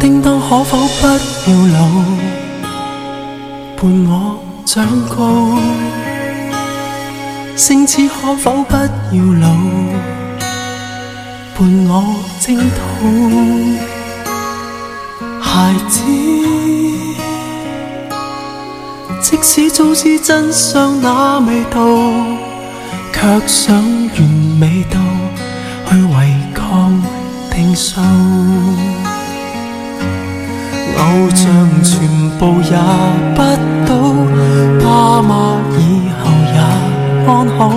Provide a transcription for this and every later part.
叮当可否不要老，伴我长高。星子可否不要老，伴我征讨。始早知真相那味道，却想完美到去违抗定数。偶像全部也不到，爸妈以后也安好，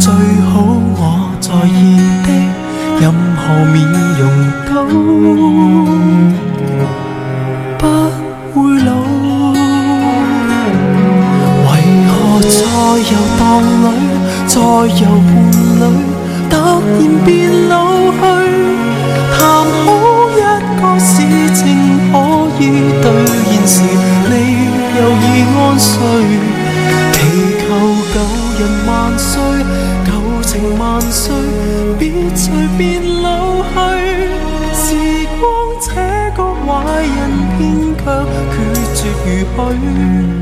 最好我在意的任何面容都。在遊蕩里，在遊伴里，突然變老去。談好一個事情可以兑现時，你又已安睡。祈求舊人萬歲，舊情萬歲，別隨便老去。時光这個壞人，偏卻决絕如许。